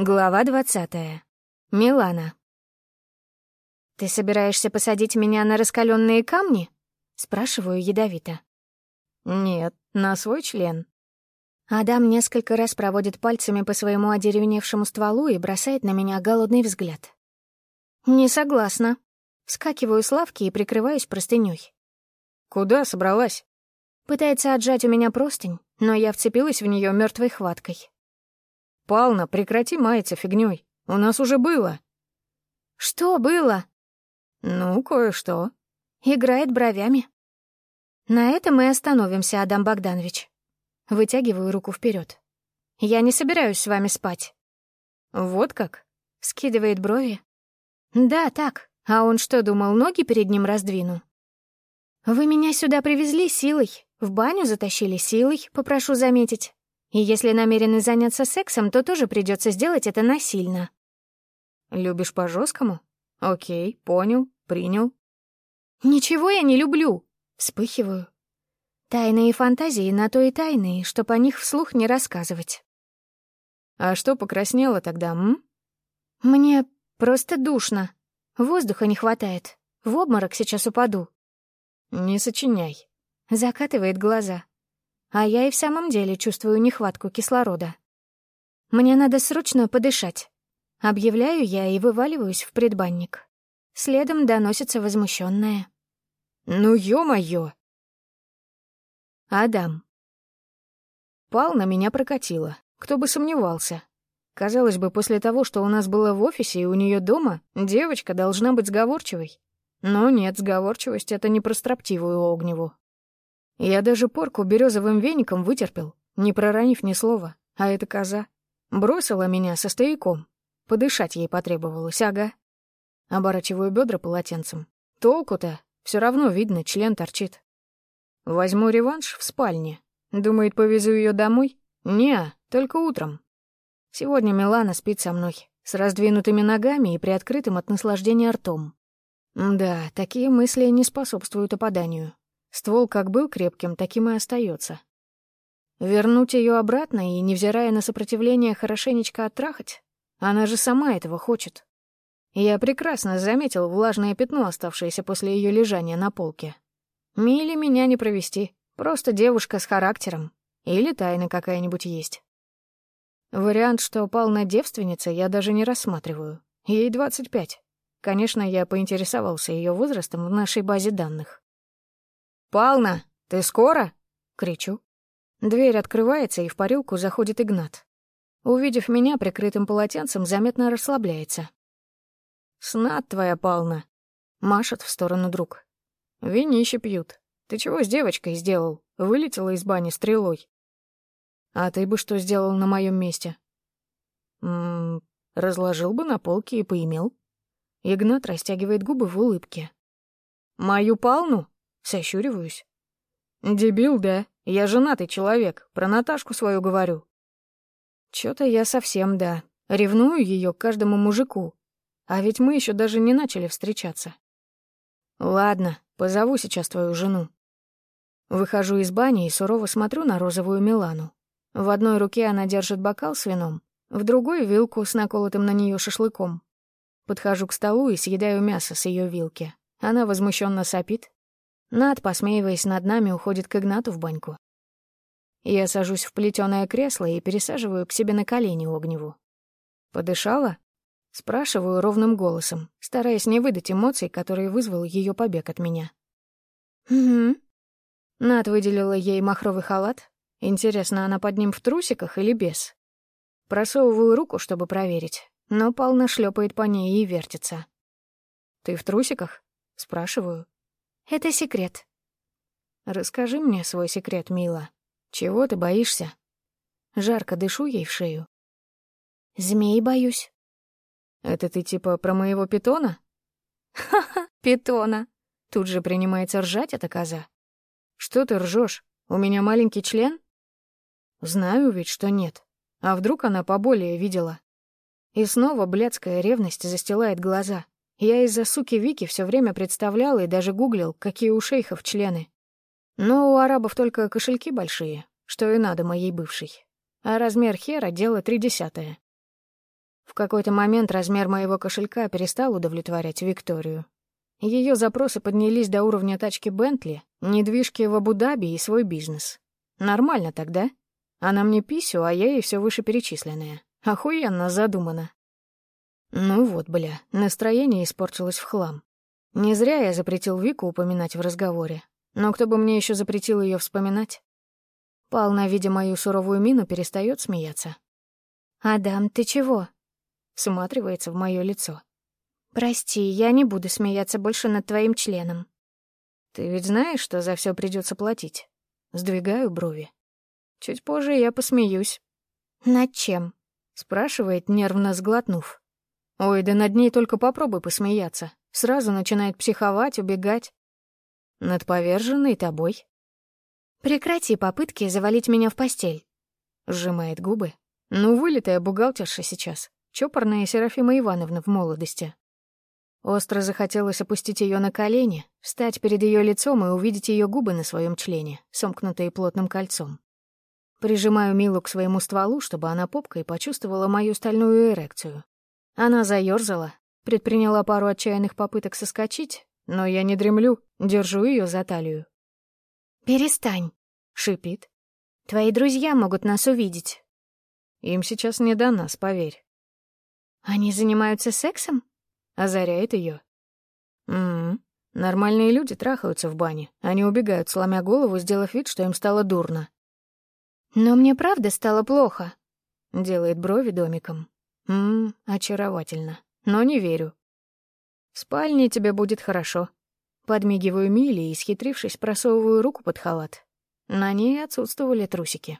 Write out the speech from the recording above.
Глава двадцатая. Милана. «Ты собираешься посадить меня на раскаленные камни?» — спрашиваю ядовито. «Нет, на свой член». Адам несколько раз проводит пальцами по своему одеревеневшему стволу и бросает на меня голодный взгляд. «Не согласна». Скакиваю с лавки и прикрываюсь простынёй. «Куда собралась?» Пытается отжать у меня простынь, но я вцепилась в нее мертвой хваткой. «Пална, прекрати маяться фигнёй. У нас уже было». «Что было?» «Ну, кое-что». Играет бровями. На этом мы остановимся, Адам Богданович. Вытягиваю руку вперед. Я не собираюсь с вами спать. Вот как? Скидывает брови. Да, так. А он что, думал, ноги перед ним раздвину? Вы меня сюда привезли силой, в баню затащили силой, попрошу заметить. И если намерены заняться сексом, то тоже придется сделать это насильно. Любишь по-жесткому? Окей, понял, принял. Ничего я не люблю. Вспыхиваю. Тайные фантазии на то и тайные, чтоб о них вслух не рассказывать. А что покраснело тогда, м? Мне просто душно. Воздуха не хватает. В обморок сейчас упаду. Не сочиняй. Закатывает глаза. А я и в самом деле чувствую нехватку кислорода. Мне надо срочно подышать. Объявляю я и вываливаюсь в предбанник. Следом доносится возмущенное. «Ну, ё-моё!» Адам. Пал на меня прокатило. Кто бы сомневался. Казалось бы, после того, что у нас было в офисе и у нее дома, девочка должна быть сговорчивой. Но нет, сговорчивость — это не про строптивую Огневу. Я даже порку березовым веником вытерпел, не проронив ни слова, а эта коза бросила меня со стояком. Подышать ей потребовалось, ага. Оборачиваю бедра полотенцем. Толку-то? Все равно видно, член торчит. Возьму реванш в спальне. Думает, повезу ее домой? Не, только утром. Сегодня Милана спит со мной, с раздвинутыми ногами и приоткрытым от наслаждения ртом. Да, такие мысли не способствуют опаданию. Ствол как был крепким, таким и остается. Вернуть ее обратно и, невзирая на сопротивление, хорошенечко оттрахать? Она же сама этого хочет. Я прекрасно заметил влажное пятно, оставшееся после ее лежания на полке. Мили меня не провести, просто девушка с характером. Или тайна какая-нибудь есть. Вариант, что пал на девственнице, я даже не рассматриваю. Ей 25. Конечно, я поинтересовался ее возрастом в нашей базе данных. «Пална, ты скоро?» — кричу. Дверь открывается, и в парилку заходит Игнат. Увидев меня прикрытым полотенцем, заметно расслабляется. «Снад твоя пална», — машет в сторону друг. «Винище пьют. Ты чего с девочкой сделал? Вылетела из бани стрелой». «А ты бы что сделал на моем месте?» «Ммм, разложил бы на полке и поимел». Игнат растягивает губы в улыбке. «Мою палну?» Сощуриваюсь. «Дебил, да? Я женатый человек, про Наташку свою говорю». Чё-то я совсем, да. Ревную ее к каждому мужику. А ведь мы еще даже не начали встречаться. Ладно, позову сейчас твою жену. Выхожу из бани и сурово смотрю на розовую Милану. В одной руке она держит бокал с вином, в другой — вилку с наколотым на нее шашлыком. Подхожу к столу и съедаю мясо с ее вилки. Она возмущенно сопит, над, посмеиваясь над нами, уходит к Игнату в баньку. Я сажусь в плетёное кресло и пересаживаю к себе на колени Огневу. «Подышала?» Спрашиваю ровным голосом, стараясь не выдать эмоций, которые вызвал ее побег от меня. «Угу». Над выделила ей махровый халат. Интересно, она под ним в трусиках или без? Просовываю руку, чтобы проверить, но полно шлепает по ней и вертится. «Ты в трусиках?» — спрашиваю. Это секрет. Расскажи мне свой секрет, мила. Чего ты боишься? Жарко дышу ей в шею. Змей боюсь. Это ты типа про моего питона? Ха-ха, питона. Тут же принимается ржать эта коза. Что ты ржешь? У меня маленький член? Знаю ведь, что нет. А вдруг она поболее видела? И снова блядская ревность застилает глаза. Я из-за суки Вики все время представлял и даже гуглил, какие у шейхов члены. Но у арабов только кошельки большие, что и надо моей бывшей. А размер хера — дело тридесятое. В какой-то момент размер моего кошелька перестал удовлетворять Викторию. Ее запросы поднялись до уровня тачки Бентли, недвижки в Абу-Даби и свой бизнес. Нормально тогда? Она мне писю, а я ей все вышеперечисленное. Охуенно задумано. Ну вот, бля, настроение испортилось в хлам. Не зря я запретил Вику упоминать в разговоре. Но кто бы мне еще запретил ее вспоминать? Пална, видя мою суровую мину, перестает смеяться. «Адам, ты чего?» Всматривается в мое лицо. «Прости, я не буду смеяться больше над твоим членом». «Ты ведь знаешь, что за все придется платить?» Сдвигаю брови. Чуть позже я посмеюсь. «Над чем?» — спрашивает, нервно сглотнув. «Ой, да над ней только попробуй посмеяться. Сразу начинает психовать, убегать. Над поверженной тобой». «Прекрати попытки завалить меня в постель», — сжимает губы. «Ну, вылитая бухгалтерша сейчас. Чопорная Серафима Ивановна в молодости». Остро захотелось опустить ее на колени, встать перед ее лицом и увидеть ее губы на своем члене, сомкнутые плотным кольцом. Прижимаю Милу к своему стволу, чтобы она попкой почувствовала мою стальную эрекцию. Она заёрзала, предприняла пару отчаянных попыток соскочить, но я не дремлю, держу ее за талию. «Перестань», — шипит. «Твои друзья могут нас увидеть». «Им сейчас не до нас, поверь». «Они занимаются сексом?» — озаряет ее. «М-м, нормальные люди трахаются в бане. Они убегают, сломя голову, сделав вид, что им стало дурно». «Но мне правда стало плохо», — делает брови домиком. «Ммм, очаровательно. Но не верю». «В спальне тебе будет хорошо», Подмигиваю Миле и, схитрившись, просовываю руку под халат. На ней отсутствовали трусики.